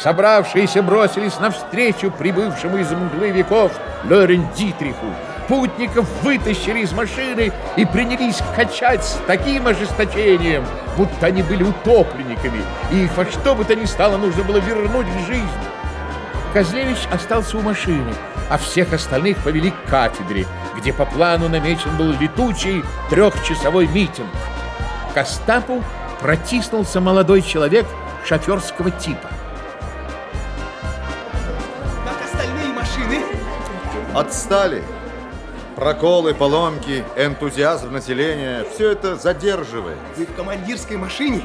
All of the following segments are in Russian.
Собравшиеся бросились навстречу прибывшему из мглы веков Лорен Дитриху. Путников вытащили из машины и принялись качать с таким ожесточением, будто они были утопленниками, и их во что бы то ни стало нужно было вернуть к жизни. Козлевич остался у машины, а всех остальных повели к кафедре, где по плану намечен был летучий трехчасовой митинг. К Остапу протиснулся молодой человек шоферского типа. Машины? Отстали. Проколы, поломки, энтузиазм населения – все это задерживает. Вы в командирской машине?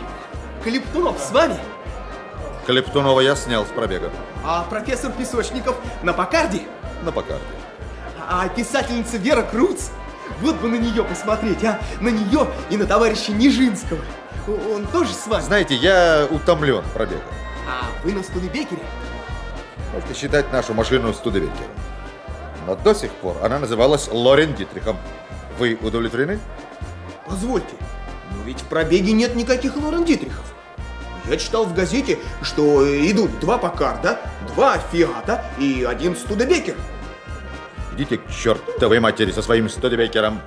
Калиптунов с вами? Клептунова я снял с пробега. А профессор Песочников на Покарде? На покарде. А писательница Вера Круц? Вот бы на нее посмотреть, а? На нее и на товарища Нижинского. Он тоже с вами? Знаете, я утомлен пробегом. А вы на Студебекере? Можете считать нашу машину Студебекером. Но до сих пор она называлась Лорен Дитрихом. Вы удовлетворены? Позвольте, но ведь в пробеге нет никаких Лорен Дитрихов. Я читал в газете, что идут два Покарда, два Фиата и один Студебекер. Идите к чертовой матери со своим Студебекером.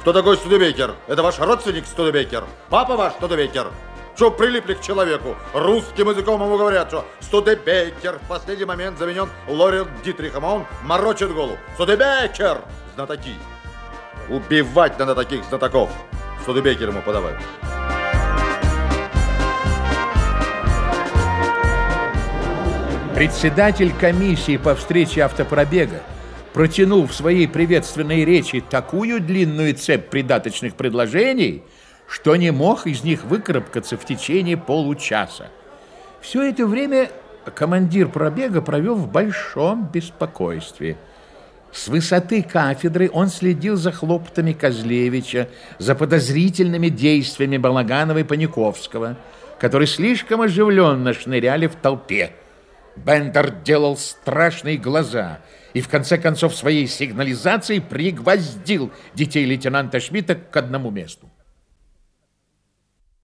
Кто такой Студебекер? Это ваш родственник Студебекер? Папа ваш Студебекер? Что прилипли к человеку? Русским языком ему говорят, что Студебекер в последний момент заменен Лорен Дитрихом, а он морочит голову. Студебекер! Знатоки. Убивать надо таких знатоков. Студебекер ему подавать. Председатель комиссии по встрече автопробега протянул в своей приветственной речи такую длинную цепь придаточных предложений, что не мог из них выкарабкаться в течение получаса. Все это время командир пробега провел в большом беспокойстве. С высоты кафедры он следил за хлопотами Козлевича, за подозрительными действиями Балаганова и Паниковского, которые слишком оживленно шныряли в толпе. Бендер делал страшные глаза и в конце концов своей сигнализацией пригвоздил детей лейтенанта Шмидта к одному месту.